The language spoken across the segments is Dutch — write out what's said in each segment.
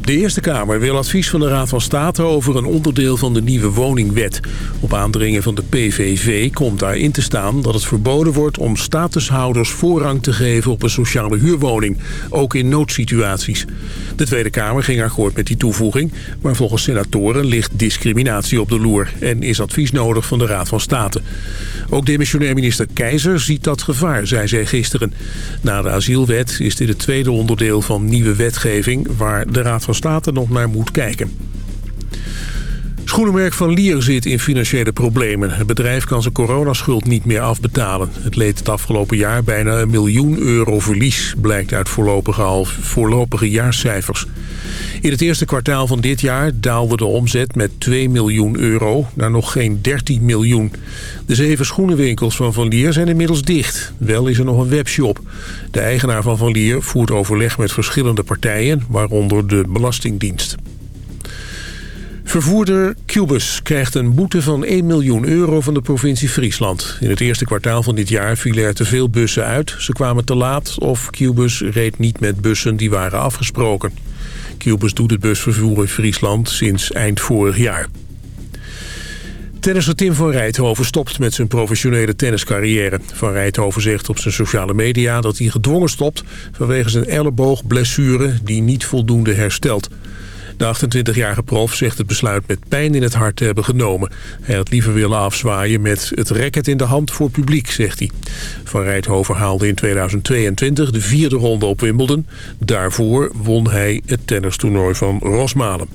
De Eerste Kamer wil advies van de Raad van State over een onderdeel van de nieuwe woningwet. Op aandringen van de PVV komt daarin te staan dat het verboden wordt om statushouders voorrang te geven op een sociale huurwoning, ook in noodsituaties. De Tweede Kamer ging akkoord met die toevoeging, maar volgens senatoren ligt discriminatie op de loer en is advies nodig van de Raad van State. Ook demissionair minister Keizer ziet dat gevaar, zei zij gisteren. Na de asielwet is dit het tweede onderdeel van nieuwe wetgeving waar de Raad van State nog naar moet kijken. Schoenenmerk Van Lier zit in financiële problemen. Het bedrijf kan zijn coronaschuld niet meer afbetalen. Het leed het afgelopen jaar bijna een miljoen euro verlies... blijkt uit voorlopige, voorlopige jaarcijfers. In het eerste kwartaal van dit jaar daalde de omzet met 2 miljoen euro... naar nog geen 13 miljoen. De zeven schoenenwinkels van Van Lier zijn inmiddels dicht. Wel is er nog een webshop. De eigenaar van Van Lier voert overleg met verschillende partijen... waaronder de Belastingdienst. Vervoerder Cubus krijgt een boete van 1 miljoen euro van de provincie Friesland. In het eerste kwartaal van dit jaar vielen er te veel bussen uit. Ze kwamen te laat of Cubus reed niet met bussen die waren afgesproken. Cubus doet het busvervoer in Friesland sinds eind vorig jaar. Tennisser Tim van Rijthoven stopt met zijn professionele tenniscarrière. Van Rijthoven zegt op zijn sociale media dat hij gedwongen stopt... vanwege zijn elleboogblessure die niet voldoende herstelt. De 28-jarige prof zegt het besluit met pijn in het hart te hebben genomen. Hij had liever willen afzwaaien met het racket in de hand voor publiek, zegt hij. Van Rijthoven haalde in 2022 de vierde ronde op Wimbledon. Daarvoor won hij het tennistoernooi van Rosmalen.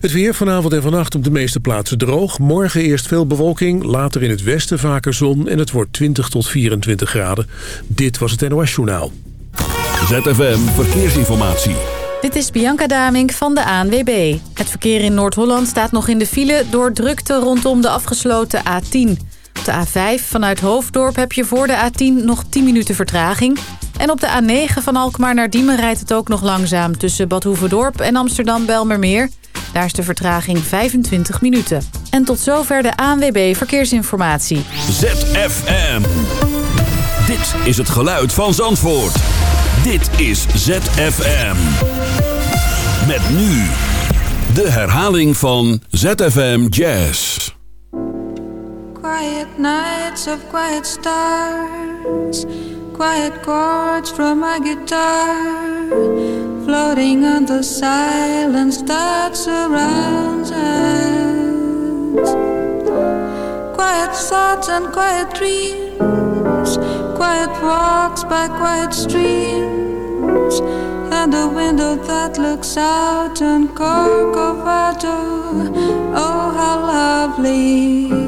Het weer vanavond en vannacht op de meeste plaatsen droog. Morgen eerst veel bewolking, later in het westen vaker zon... en het wordt 20 tot 24 graden. Dit was het NOS Journaal. ZFM Verkeersinformatie. Dit is Bianca Damink van de ANWB. Het verkeer in Noord-Holland staat nog in de file... door drukte rondom de afgesloten A10. Op de A5 vanuit Hoofddorp heb je voor de A10 nog 10 minuten vertraging... En op de A9 van Alkmaar naar Diemen rijdt het ook nog langzaam... tussen Bad Hoeverdorp en Amsterdam-Belmermeer. Daar is de vertraging 25 minuten. En tot zover de ANWB Verkeersinformatie. ZFM. Dit is het geluid van Zandvoort. Dit is ZFM. Met nu de herhaling van ZFM Jazz. Quiet nights of quiet stars Quiet chords from my guitar Floating on the silence that surrounds us Quiet thoughts and quiet dreams Quiet walks by quiet streams And a window that looks out on Corcovado. Oh, how lovely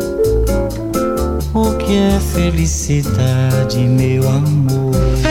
o que é felicidade, meu amor.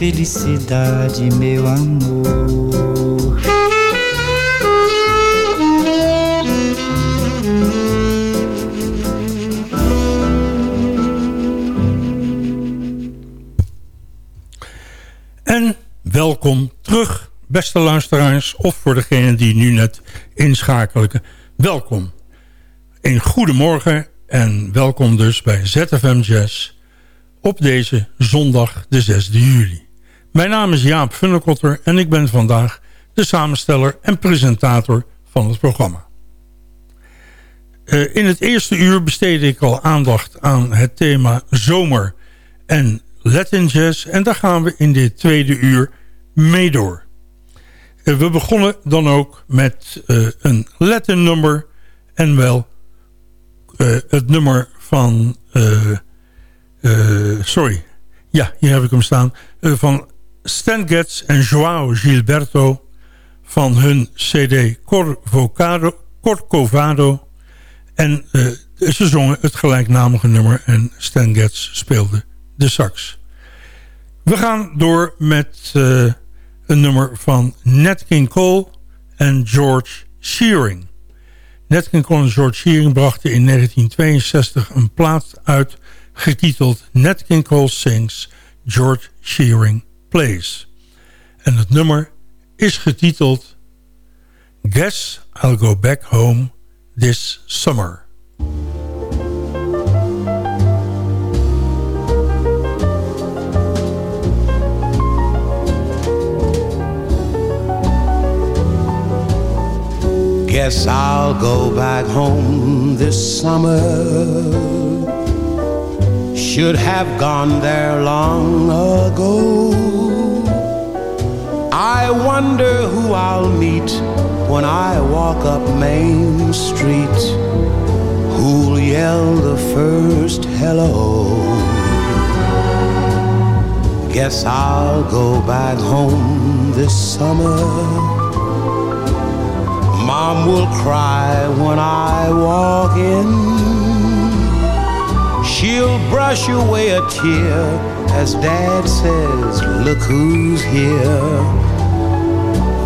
felicidade, meu amor. En welkom terug, beste luisteraars, of voor degenen die nu net inschakelen. Welkom. Een goedemorgen en welkom dus bij ZFM Jazz op deze zondag de 6e juli. Mijn naam is Jaap Funnekotter en ik ben vandaag de samensteller en presentator van het programma. Uh, in het eerste uur besteedde ik al aandacht aan het thema zomer en Latin jazz. En daar gaan we in dit tweede uur mee door. Uh, we begonnen dan ook met uh, een Latin nummer en wel het nummer van sorry. Ja, hier heb ik hem staan. Van Stan Getz en Joao Gilberto van hun cd Corvocado, Corcovado. En uh, ze zongen het gelijknamige nummer en Stan Getz speelde de sax. We gaan door met een nummer van Nat King Cole en George Shearing. Nat King Cole en George Shearing brachten in 1962 een plaat uit getiteld Nat King Cole Sings, George Shearing Plays. En het nummer is getiteld Guess I'll Go Back Home This Summer. Guess I'll go back home this summer should have gone there long ago. I wonder who I'll meet when I walk up Main Street. Who'll yell the first hello? Guess I'll go back home this summer. Mom will cry when I walk in. She'll brush away a tear as Dad says, Look who's here.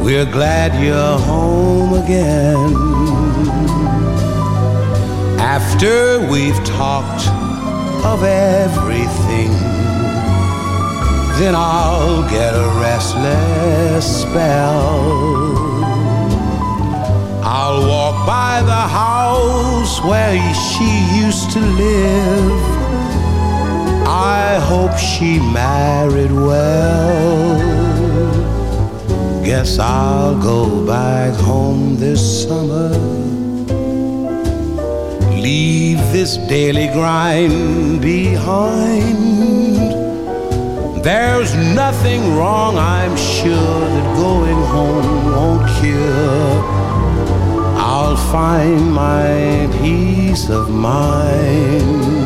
We're glad you're home again. After we've talked of everything, then I'll get a restless spell. I'll walk by the house where she used to live. I hope she married well. Guess I'll go back home this summer. Leave this daily grind behind. There's nothing wrong, I'm sure, that going home won't cure I'll find my peace of mind.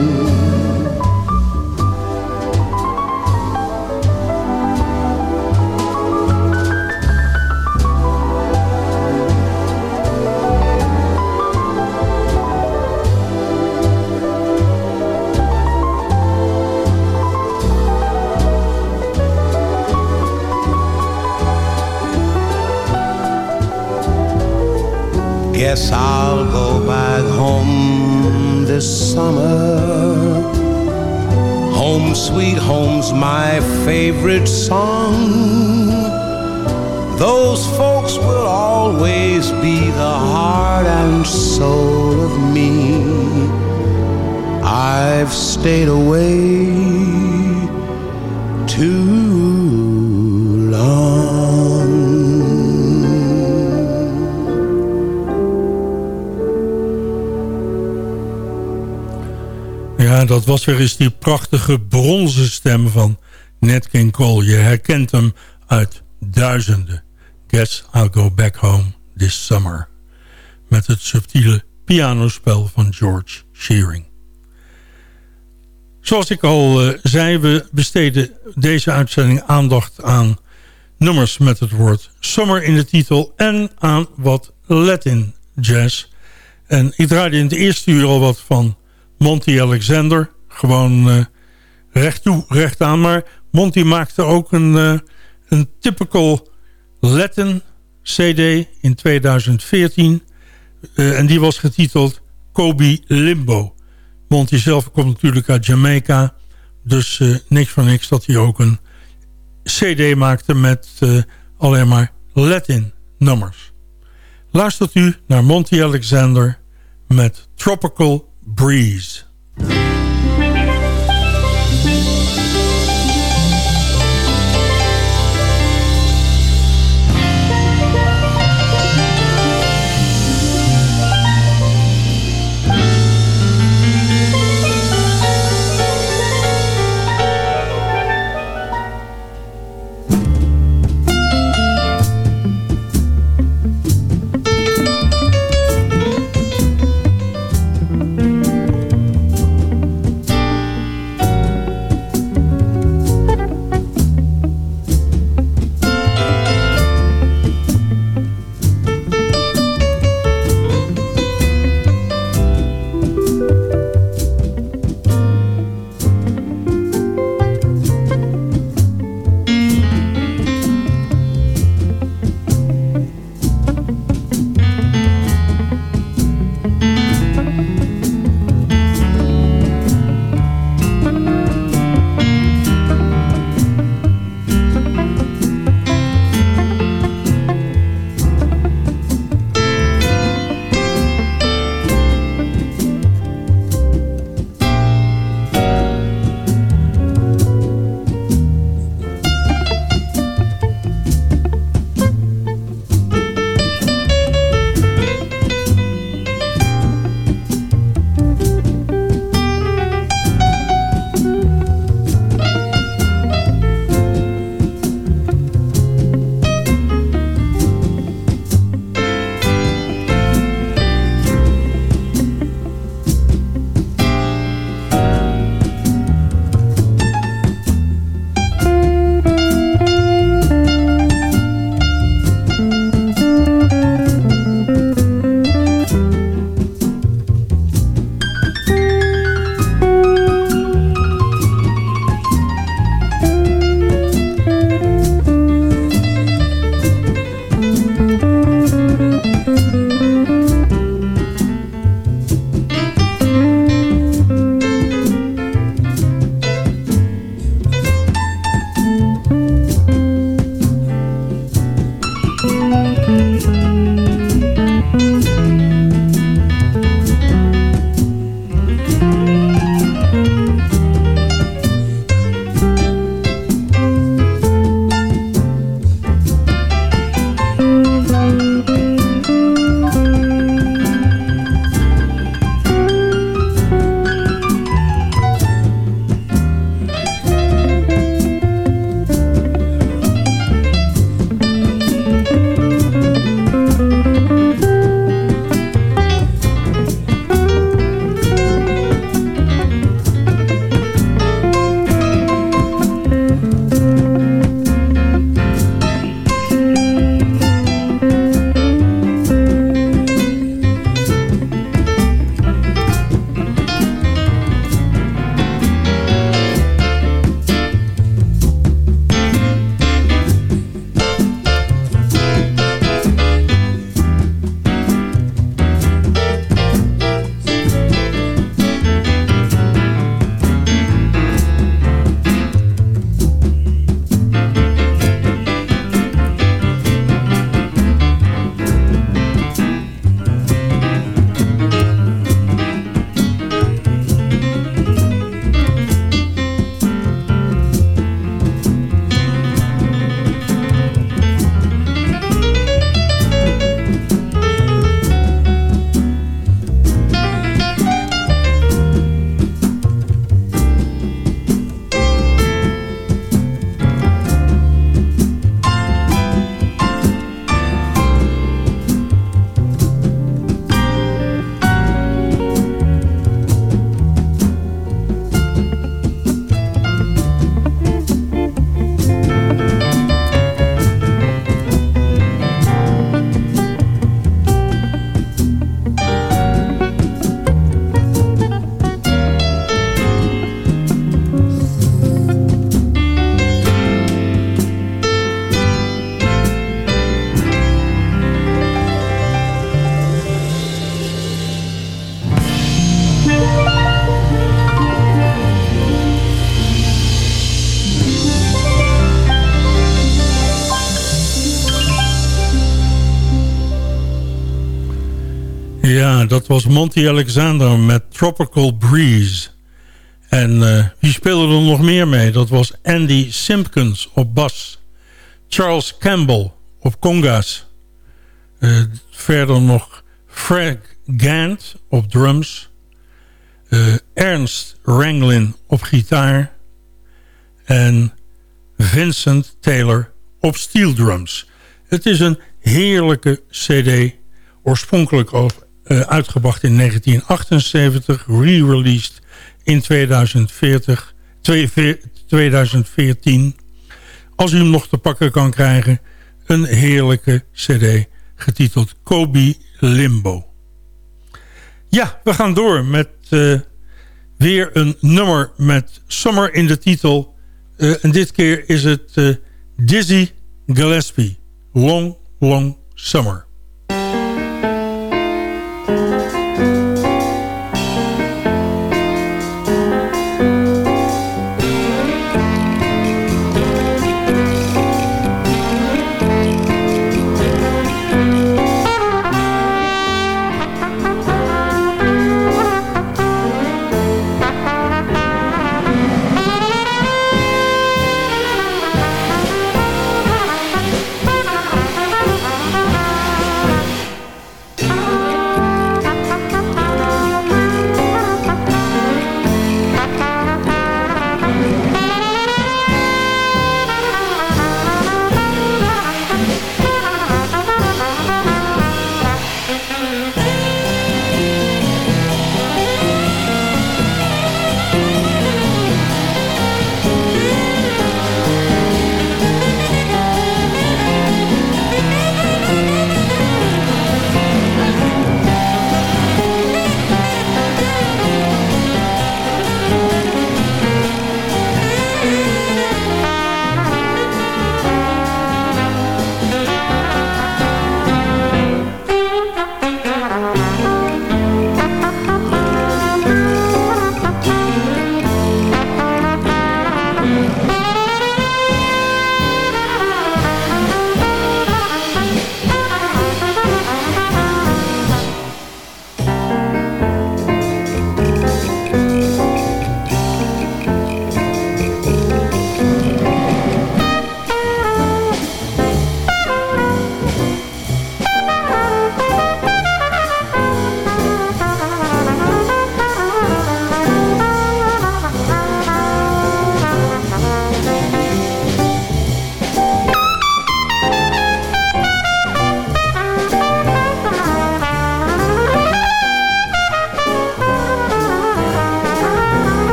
Guess I'll go back home this summer. Home, sweet home's my favorite song. Those folks will always be the heart and soul of me. I've stayed away too dat was weer eens die prachtige bronzen stem van Nat King Cole. Je herkent hem uit duizenden. Guess I'll go back home this summer. Met het subtiele pianospel van George Shearing. Zoals ik al uh, zei, we besteden deze uitzending aandacht aan nummers met het woord summer in de titel en aan wat Latin jazz. En ik draaide in het eerste uur al wat van Monty Alexander. Gewoon uh, recht toe, recht aan. Maar Monty maakte ook een, uh, een typical Latin CD in 2014. Uh, en die was getiteld Kobe Limbo. Monty zelf komt natuurlijk uit Jamaica. Dus niks van niks dat hij ook een cd maakte met alleen maar Latin nummers. Luistert u naar Monty Alexander met Tropical Breeze. Dat was Monty Alexander met Tropical Breeze. En uh, wie speelde er nog meer mee? Dat was Andy Simpkins op bas. Charles Campbell op conga's. Uh, verder nog Frank Gant op drums. Uh, Ernst Ranglin op gitaar. En Vincent Taylor op steel drums. Het is een heerlijke cd. Oorspronkelijk uitgebracht in 1978. Re-released in 2040, 2014. Als u hem nog te pakken kan krijgen. Een heerlijke cd getiteld Kobe Limbo. Ja, we gaan door met uh, weer een nummer met Summer in de titel. Uh, en dit keer is het Dizzy Gillespie. Long, Long Summer.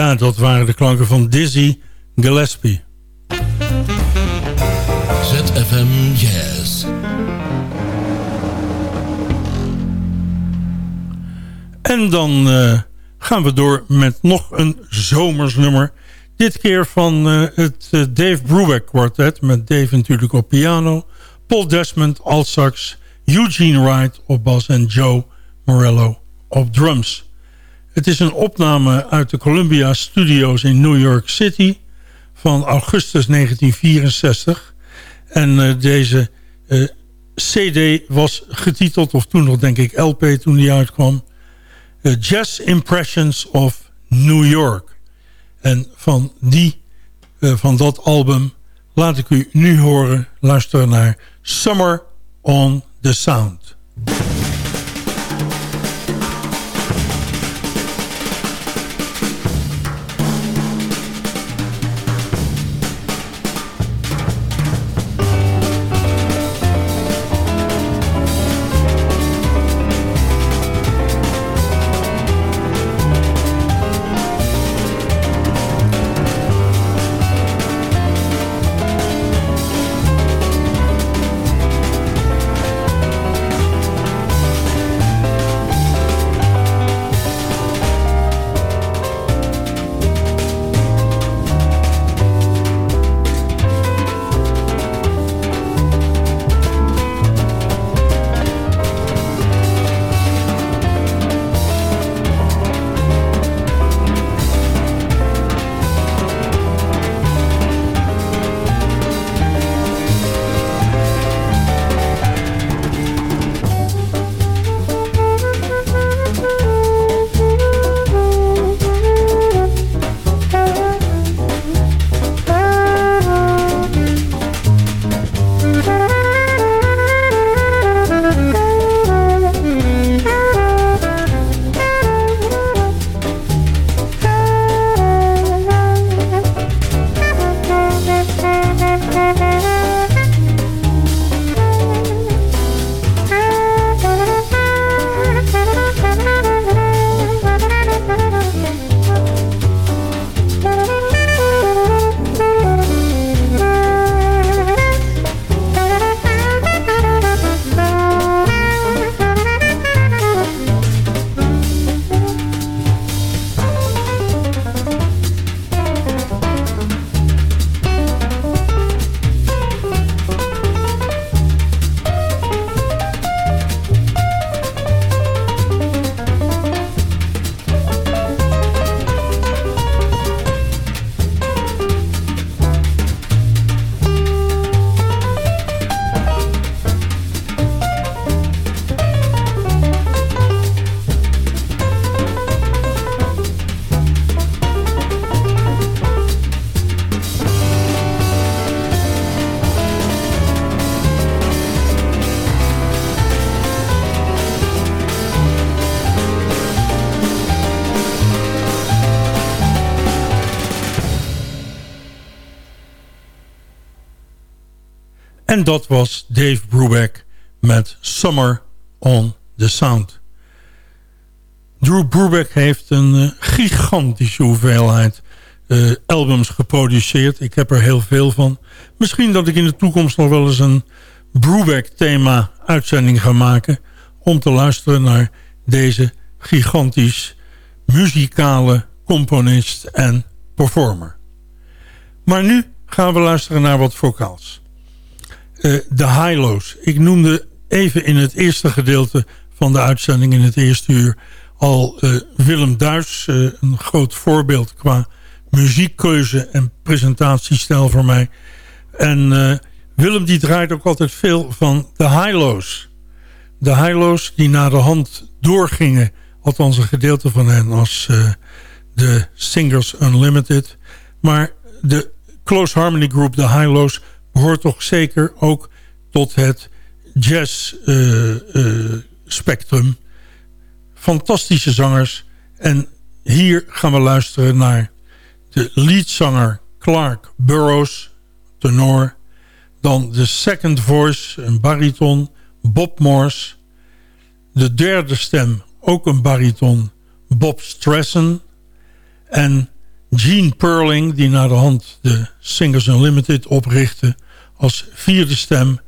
Ja, dat waren de klanken van Dizzy Gillespie. ZFM Jazz. En dan uh, gaan we door met nog een zomersnummer. Dit keer van uh, het uh, Dave Brubeck Quartet. Met Dave natuurlijk op piano. Paul Desmond, alt sax. Eugene Wright op bas en Joe Morello op drums. Het is een opname uit de Columbia Studios in New York City van augustus 1964. En uh, deze uh, cd was getiteld, of toen nog denk ik LP toen die uitkwam... Uh, Jazz Impressions of New York. En van, die, van dat album laat ik u nu horen, luisteren naar Summer on the Sound. En dat was Dave Brubeck met Summer on the Sound. Drew Brubeck heeft een uh, gigantische hoeveelheid uh, albums geproduceerd. Ik heb er heel veel van. Misschien dat ik in de toekomst nog wel eens een Brubeck-thema uitzending ga maken... om te luisteren naar deze gigantisch muzikale componist en performer. Maar nu gaan we luisteren naar wat vocaals. Eh, de high-lows. Ik noemde even in het eerste gedeelte van de uitzending in het eerste uur al uh, Willem Duis, uh, een groot voorbeeld qua muziekkeuze en presentatiestijl voor mij. En Willem die draait ook altijd veel van de high-lows. De high-lows die naar de hand doorgingen, althans een gedeelte van hen als de Singers Unlimited. Maar de Close Harmony Group, de high-lows behoort toch zeker ook tot het jazz uh, uh, spectrum. Fantastische zangers. En hier gaan we luisteren naar de leadzanger Clark Burroughs, tenor. Dan de second voice, een bariton, Bob Morse. De derde stem, ook een bariton, Bob Stressen. En Gene Perling, die naar de hand de Singers Unlimited oprichtte... als vierde stem,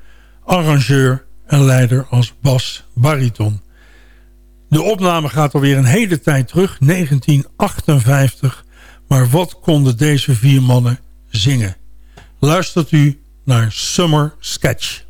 arrangeur en leider als bas-bariton. De opname gaat alweer een hele tijd terug, 1958. Maar wat konden deze vier mannen zingen? Luistert u naar Summer Sketch.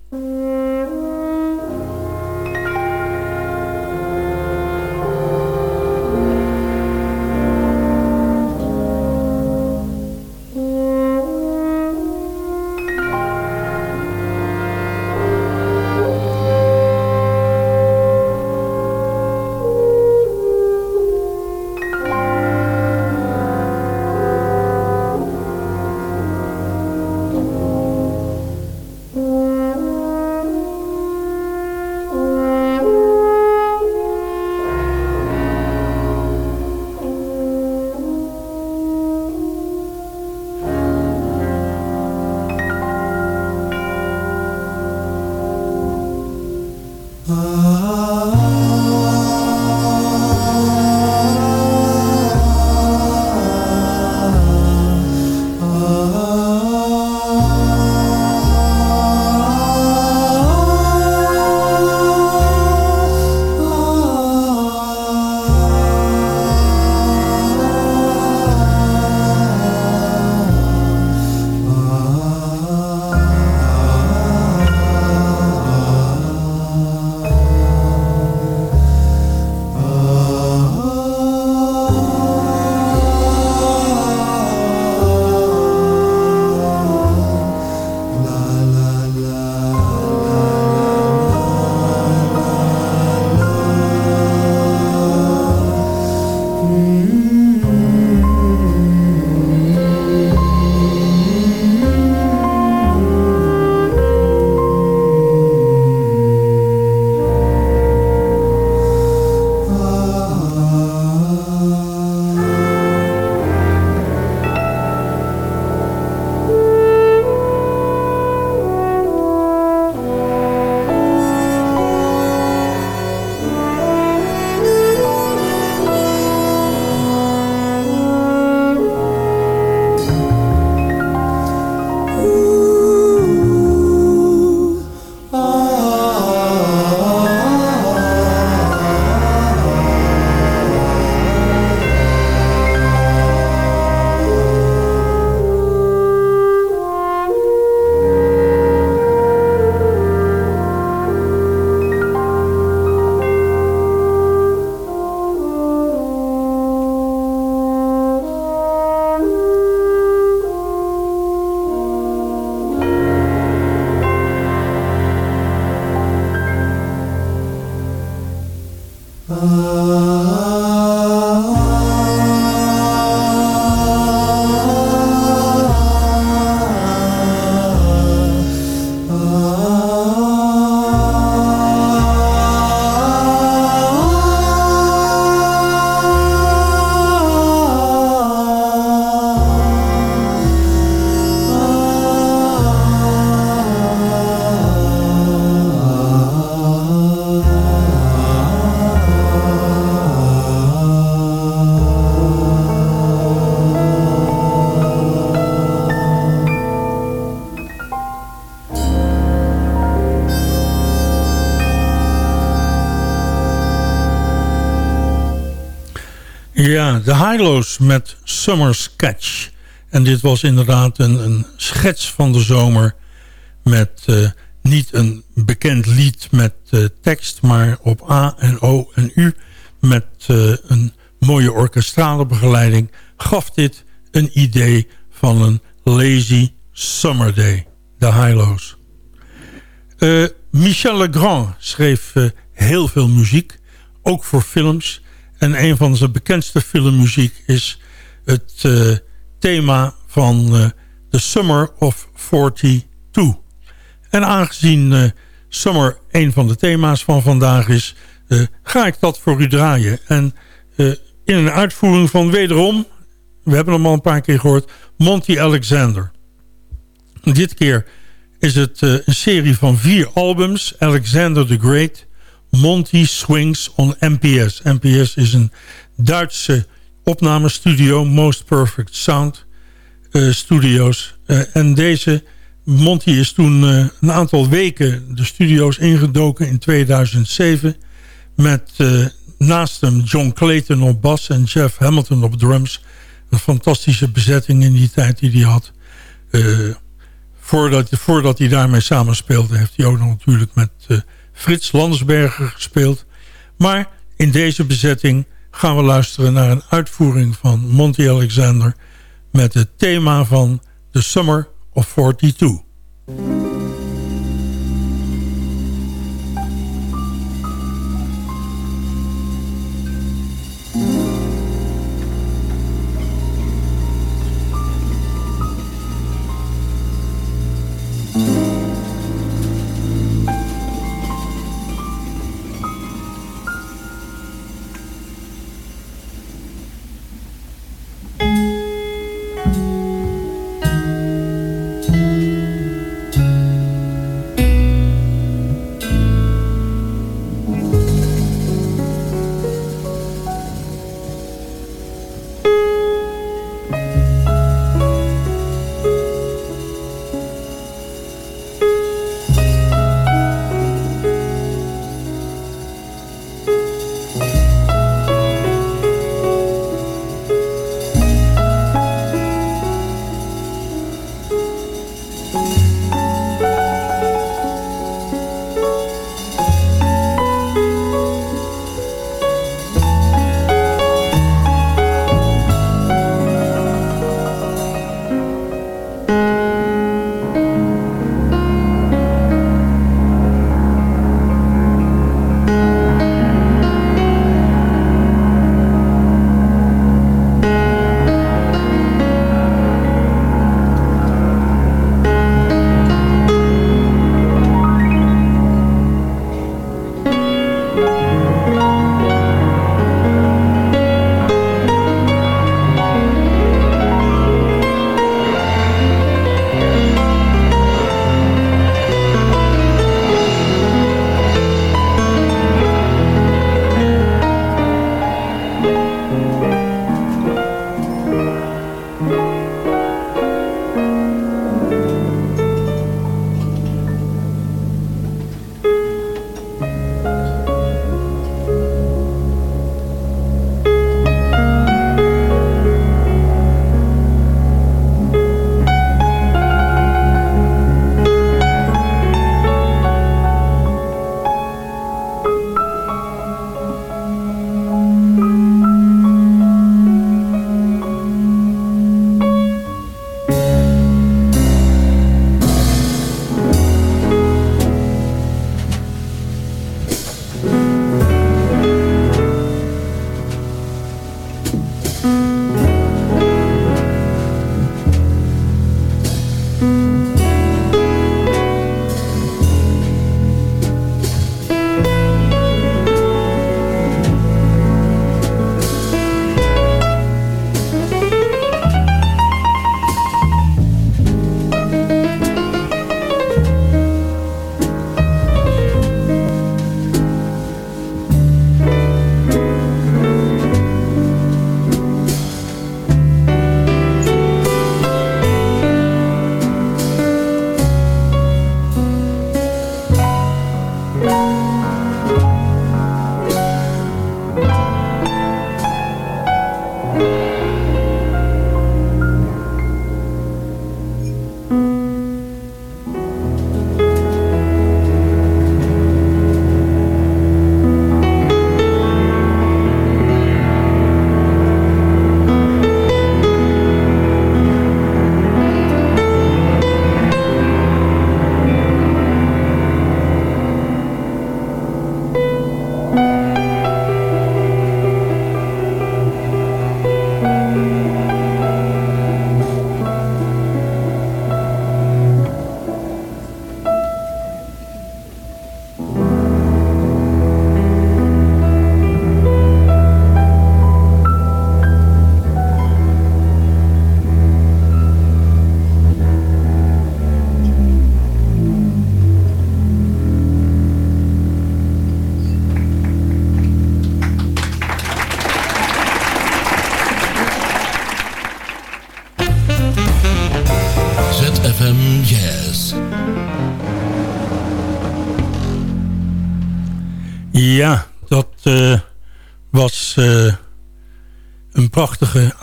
Ja, de Hilo's met Summer Sketch. En dit was inderdaad een, een schets van de zomer... met uh, niet een bekend lied met uh, tekst... maar op A en O en U... met uh, een mooie orkestrale begeleiding... gaf dit een idee van een lazy summer day. De Hilo's. Michel Legrand schreef heel veel muziek. Ook voor films... En een van zijn bekendste filmmuziek is het uh, thema van uh, The Summer of 42. En aangezien uh, Summer een van de thema's van vandaag is... ga ik dat voor u draaien. En in een uitvoering van wederom... we hebben hem al een paar keer gehoord... Monty Alexander. Dit keer is het een serie van vier albums. Alexander the Great... Monty Swings on NPS. NPS is een Duitse opnamestudio Most Perfect Sound Studios. en deze Monty is toen een aantal weken de studio's ingedoken in 2007... met naast hem John Clayton op bas en Jeff Hamilton op drums. Een fantastische bezetting in die tijd die hij had. voordat, voordat hij daarmee samenspeelde heeft hij ook nog natuurlijk met Frits Landsberger gespeeld. Maar in deze bezetting gaan we luisteren naar een uitvoering van Monty Alexander... met het thema van The Summer of 42.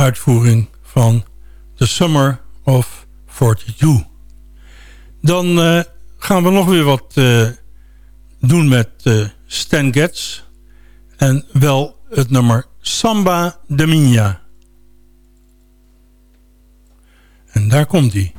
Uitvoering van The Summer of 42. Dan uh, gaan we nog weer wat doen met Stan Getz. En wel het nummer Samba de Minha. En daar komt hij.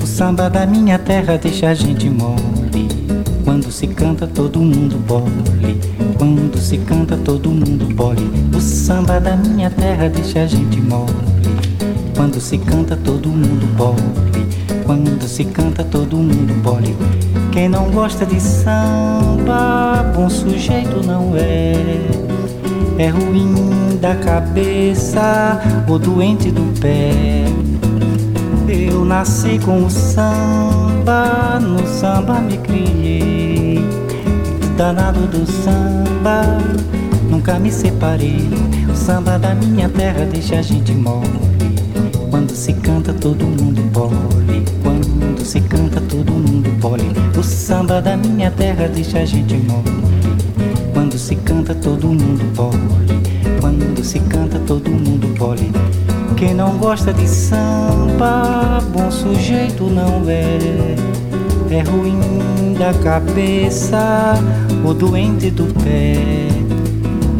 O samba da minha terra deixa a gente mole. Quando se canta, todo mundo bole. Quando se canta, todo mundo bole. O samba da minha terra deixa a gente mole quando se canta todo mundo bole. Quando se canta todo mundo bole. Quem não gosta de samba, bom sujeito não é. É ruim da cabeça ou doente do pé. Eu nasci com o samba, no samba me criei. Danado do samba, nunca me separei. O samba da minha terra deixa a gente mole. Quando se canta todo mundo bole Quando se canta todo mundo bole O samba da minha terra deixa a gente mole. Quando se canta todo mundo bole Quando se canta todo mundo bole Quem não gosta de samba Bom sujeito não é. É ruim da cabeça Ou doente do pé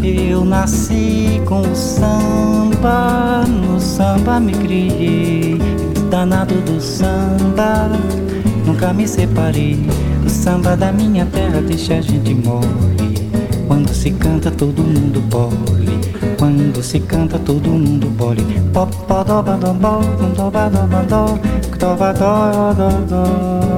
eu nasci com o samba, no samba me criei, danado do samba, nunca me separei. O samba da minha terra deixa a gente mole. Quando se canta todo mundo bole. Quando se canta todo mundo bole. Pop, podó, badó, bó, bandó, badó, bandó, dó, badó.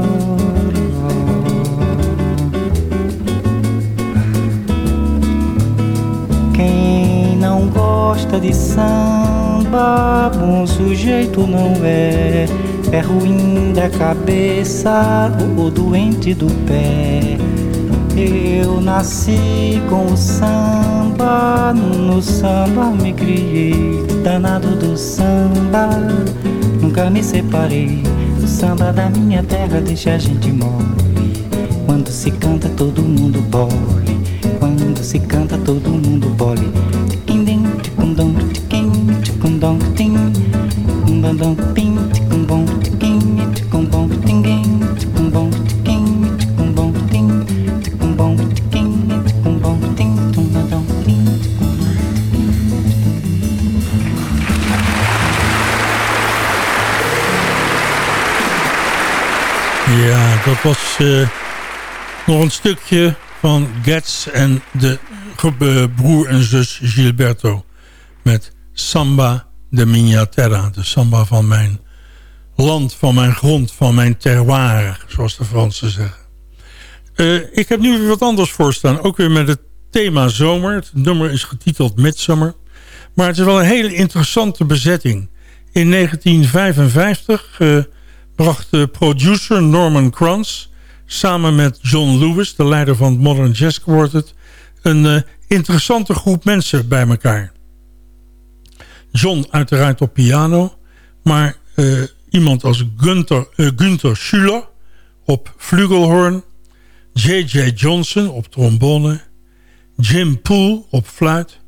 Gosta de samba, bom sujeito não é. É ruim da cabeça ou doente do pé. Eu nasci com o samba, no samba me criei. Danado do samba, nunca me separei. O samba da minha terra deixa a gente mole. Quando se canta, todo mundo bole. Quando se canta, todo mundo bole. Dat was uh, nog een stukje van Getz en de broer en zus Gilberto met Samba de Minha Terra. De samba van mijn land, van mijn grond, van mijn terroir, zoals de Fransen zeggen. Uh, ik heb nu weer wat anders voorstaan. Ook weer met het thema zomer. Het nummer is getiteld Midsummer. Maar het is wel een hele interessante bezetting. In 1955 uh, eh, bracht de producer Norman Kranz... samen met John Lewis, de leider van het Modern Jazz Quartet... een uh, interessante groep mensen bij elkaar. John uiteraard op piano. Maar uh, iemand als Gunther, uh, Gunther Schuller op flugelhorn. J.J. Johnson op trombone. Jim Poole op fluit.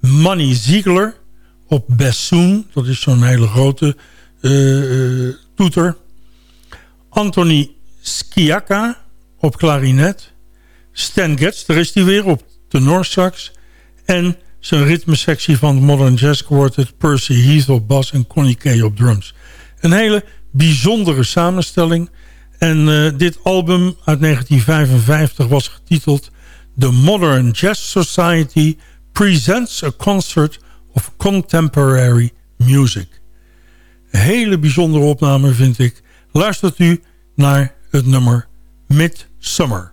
Manny Ziegler op bassoon. Dat is zo'n hele grote uh, toeter. Anthony Skiaka op klarinet. Stan Getz, daar is hij weer, op tenorsax. En zijn ritmesectie van het Modern Jazz Quartet... Percy Heath op bas en Connie Kay op drums. Een hele bijzondere samenstelling. En uh, dit album uit 1955 was getiteld... The Modern Jazz Society Presents a Concert of Contemporary Music. Een hele bijzondere opname vind ik. Luistert u naar het nummer Midsummer.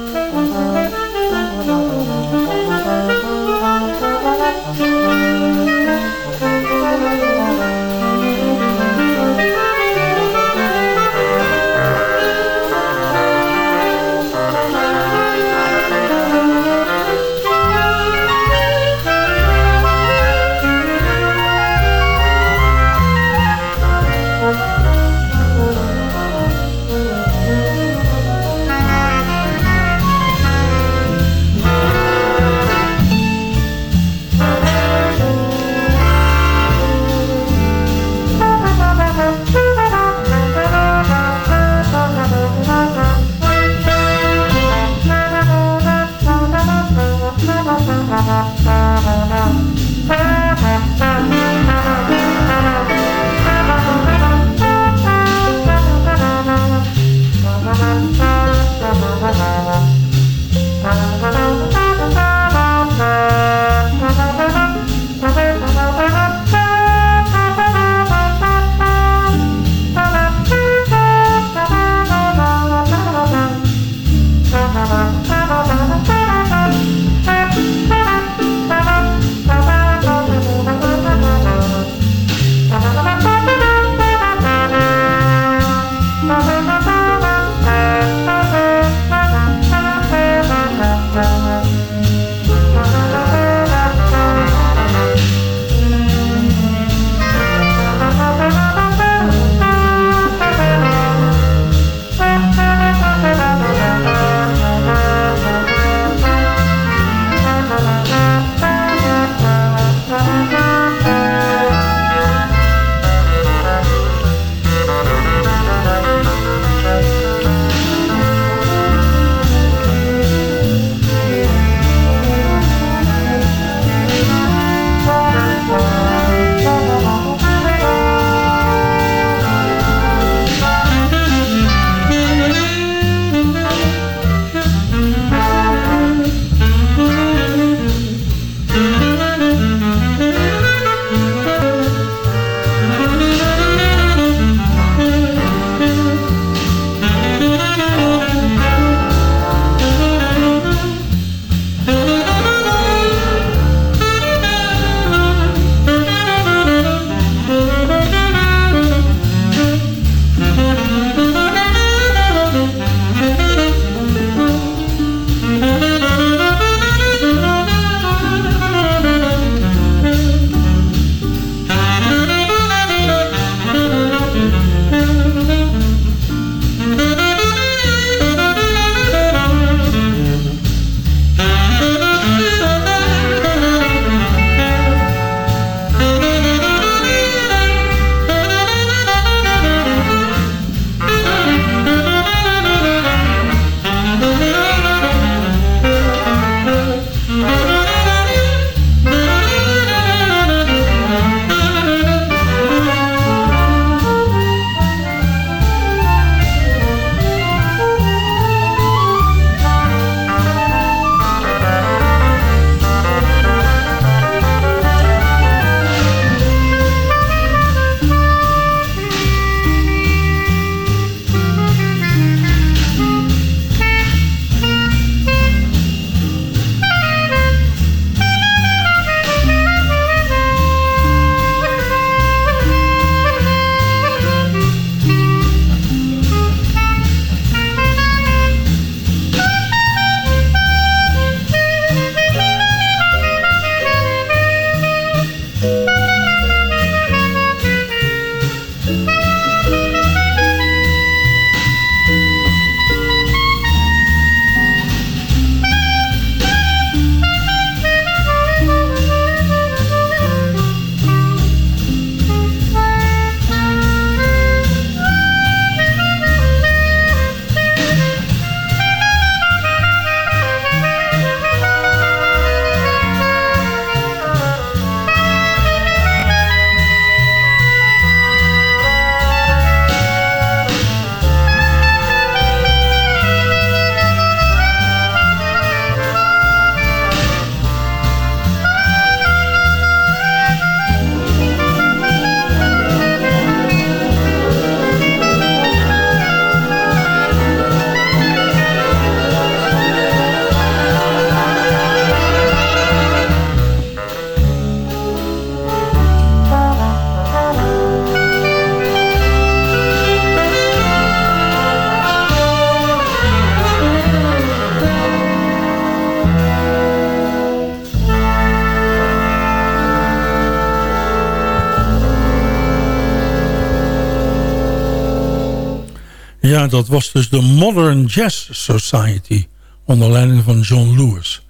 dat was dus de Modern Jazz Society. Onder leiding van John Lewis.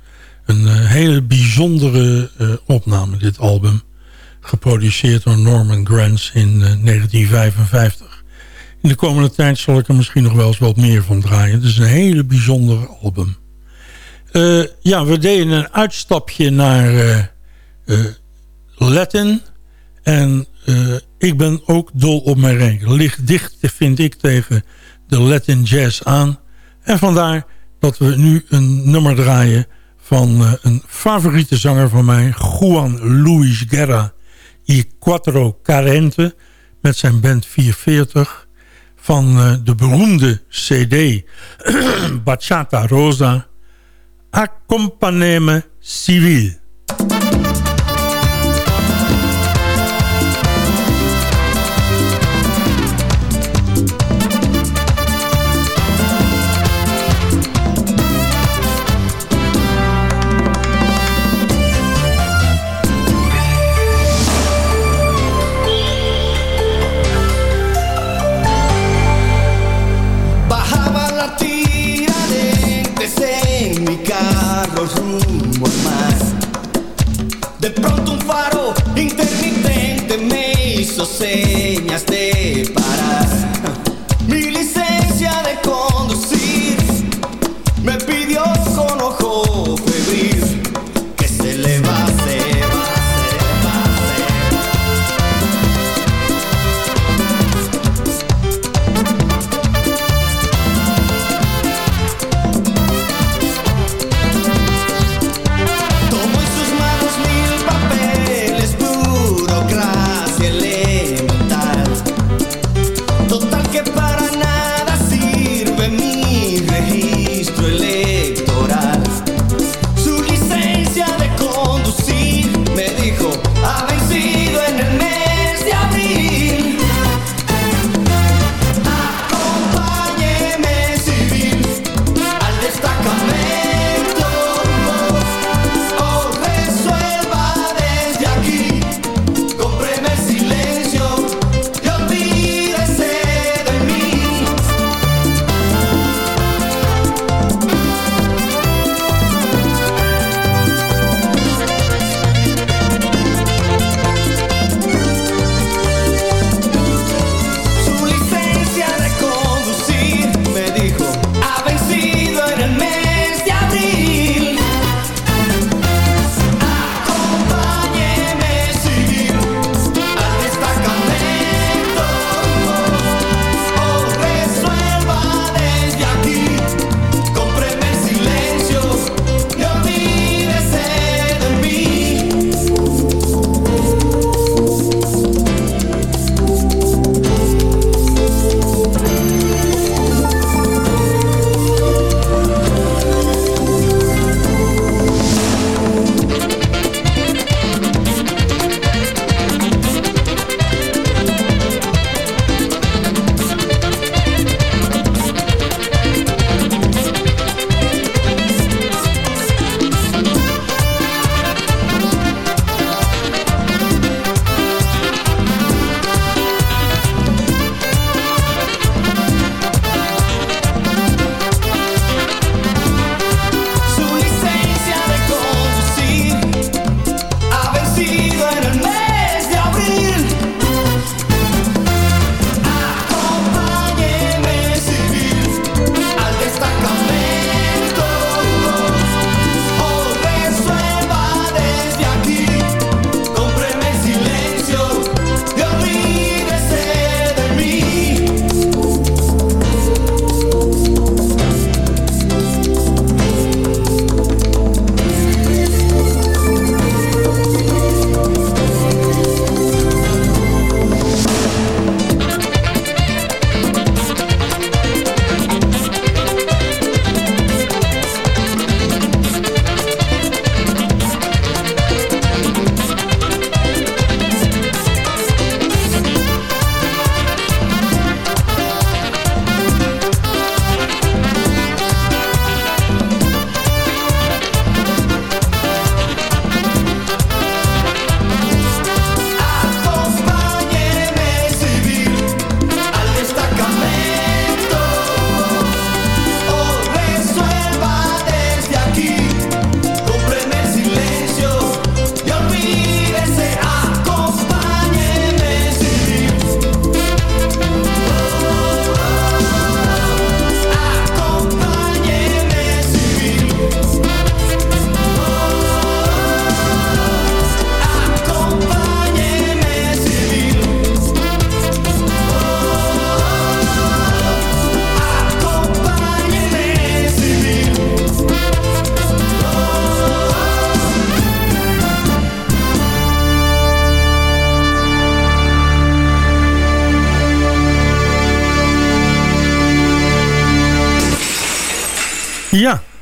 Een uh, hele bijzondere uh, opname, dit album. Geproduceerd door Norman Granz in uh, 1955. In de komende tijd zal ik er misschien nog wel eens wat meer van draaien. Het is een hele bijzondere album. ja, we deden een uitstapje naar Latin. En ik ben ook dol op mijn. Ligt dicht, vind ik, tegen de Latin jazz aan. En vandaar dat we nu een nummer draaien van uh, een favoriete zanger van mij, Juan Luis Guerra y Quattro Carente, met zijn band 440, van uh, de beroemde CD Bachata Rosa, Accompagneme Civil. De pronto un faro intermitente me hizo señas de.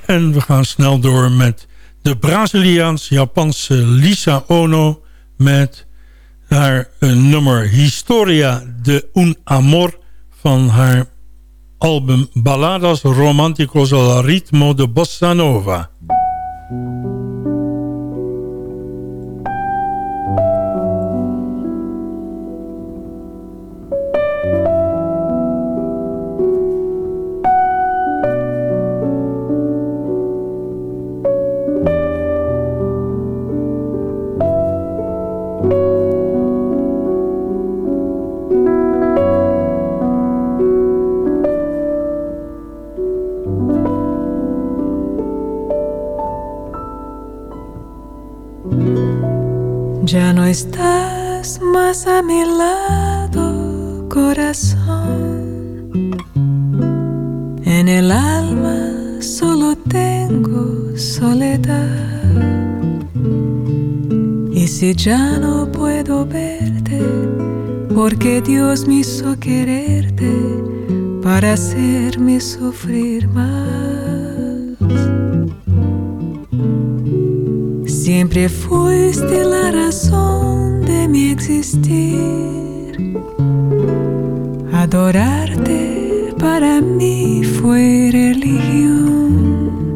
En we gaan snel door met de Braziliaans-Japanse Lisa Ono... met haar eh, nummer Historia de un Amor van haar album Balladas Románticos al ritmo de Bossa Nova. Ya no estás más a mi lado, corazón. En el alma solo tengo soledad. Y si ya no puedo verte, porque Dios me hizo quererte para hacerme sufrir más. Siempre fuiste la razón de mi existir. Adorarte para mí fue religión.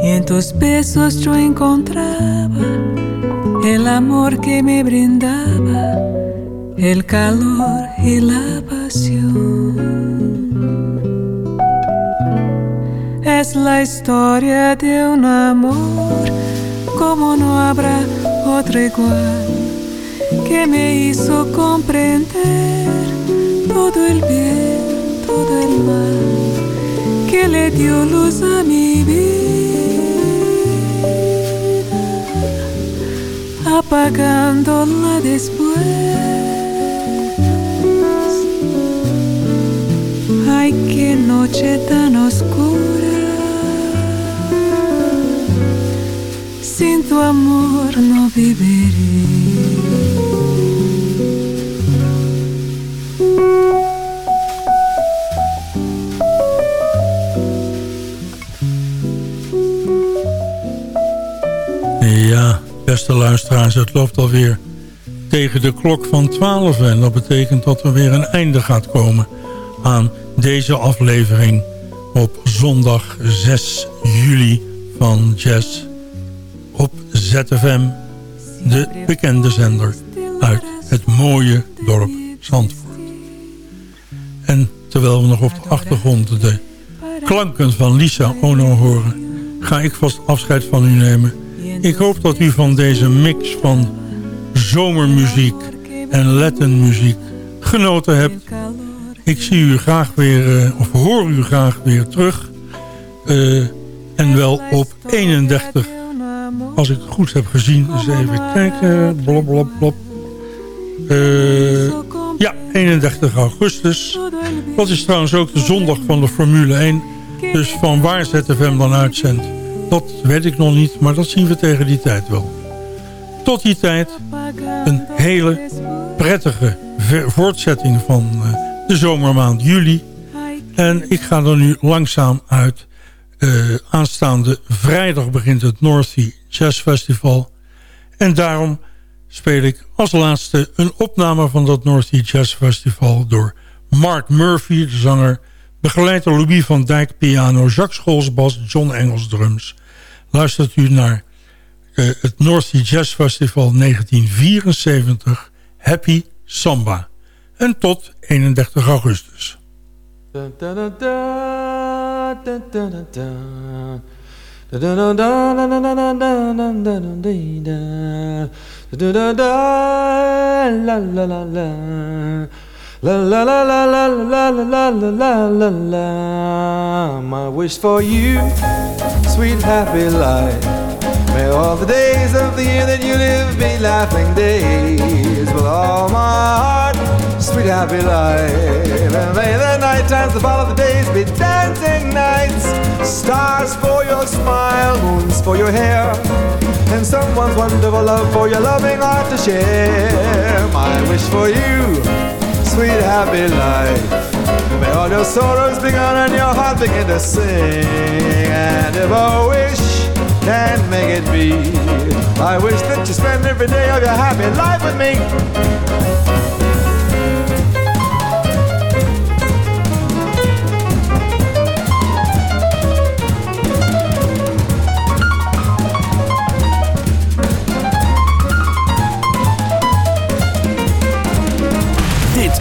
Y en tus besos yo encontraba el amor que me brindaba, el calor y la pasión. Es la historia de un amor como no habrá otro igual que me hizo comprender todo el bien, todo el mal, que le dio luz a mi vida, apagándola después. Ay, qué noche tan oscura. Amor no viviré. Ja, beste luisteraars, het loopt alweer tegen de klok van 12 en dat betekent dat er weer een einde gaat komen aan deze aflevering op zondag 6 juli van Jazz ZFM, de bekende zender uit het mooie dorp Zandvoort. En terwijl we nog op de achtergrond de klanken van Lisa Ono horen... ga ik vast afscheid van u nemen. Ik hoop dat u van deze mix van zomermuziek en Latinmuziek genoten hebt. Ik zie u graag weer, uh, of hoor u graag weer terug. Uh, en wel op 31 als ik het goed heb gezien, eens even kijken. Blop, blop, blop. Uh, ja, 31 augustus. Dat is trouwens ook de zondag van de Formule 1. Dus van waar ZFM dan uitzendt, dat weet ik nog niet. Maar dat zien we tegen die tijd wel. Tot die tijd een hele prettige voortzetting van uh, de zomermaand juli. En ik ga er nu langzaam uit. Uh, aanstaande vrijdag begint het North Sea Jazz Festival. En daarom speel ik als laatste een opname van dat North Sea Jazz Festival... door Mark Murphy, de zanger, begeleid door Louis van Dijk piano... Jacques Scholz bas, John Engels drums. Luistert u naar uh, het North Sea Jazz Festival 1974, Happy Samba. En tot 31 augustus. My wish for you, sweet happy life. May all the days of the year that you live be laughing days. With all my heart, sweet happy life. And may the night times that follow the days be dancing nights. Stars for your smile, moons for your hair. And someone's wonderful love for your loving heart to share. My wish for you, sweet happy life. Maybe all your sorrows be gone and your heart begin to sing. And if a wish can make it be, I wish that you spend every day of your happy life with me.